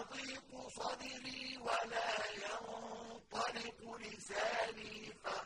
يَضِيقُ صَدْرِي وَلَا يَنطَلِقُ لِسَانِي فَأَرْسِلْ